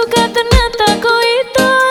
suka ternyata kau itu.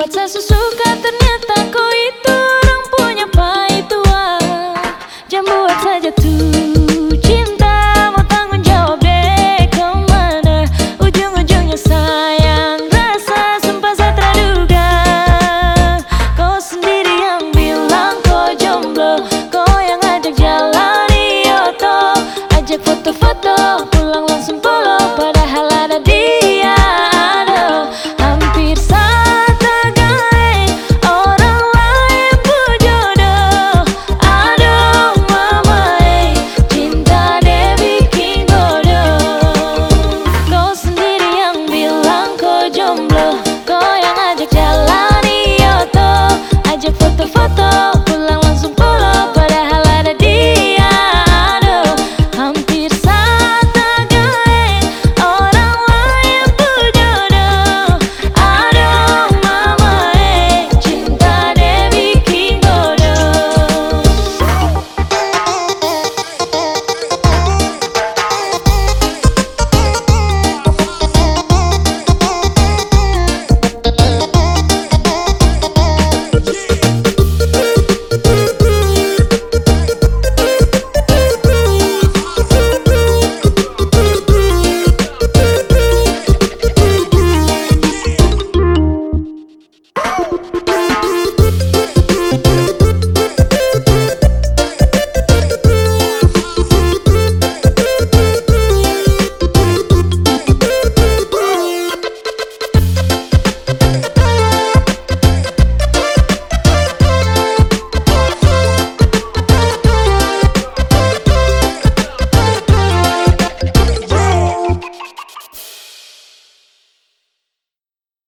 buat saya sesuka ternyata kau itu Orang punya pai tua. Jangan buat saya jatuh